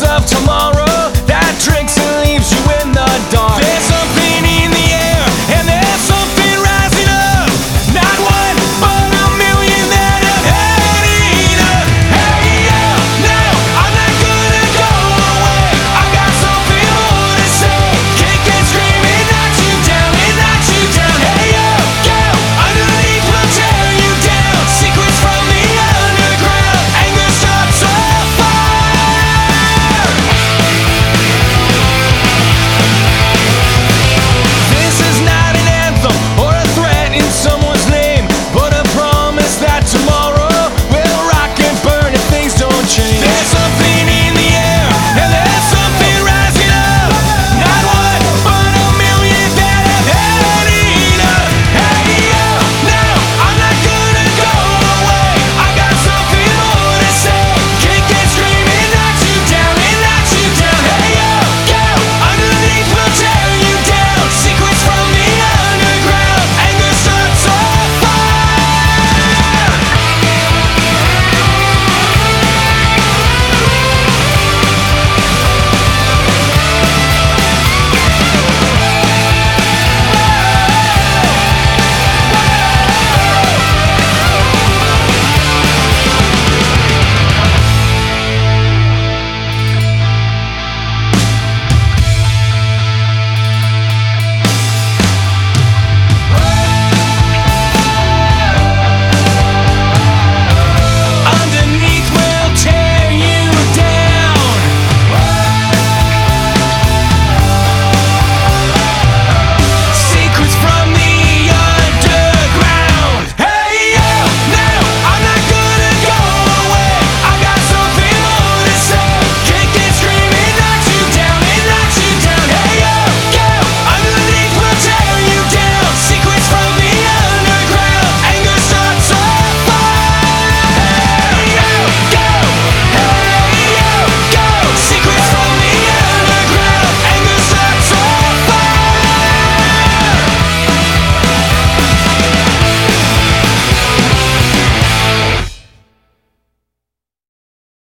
of tomorrow.